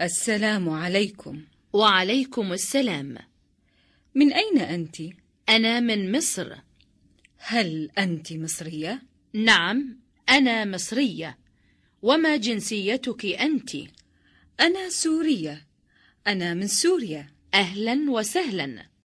السلام عليكم. وعليكم السلام. من أين أنت؟ أنا من مصر. هل أنت مصرية؟ نعم أنا مصرية. وما جنسيتك أنت؟ أنا سورية. أنا من سوريا. أهلا وسهلا.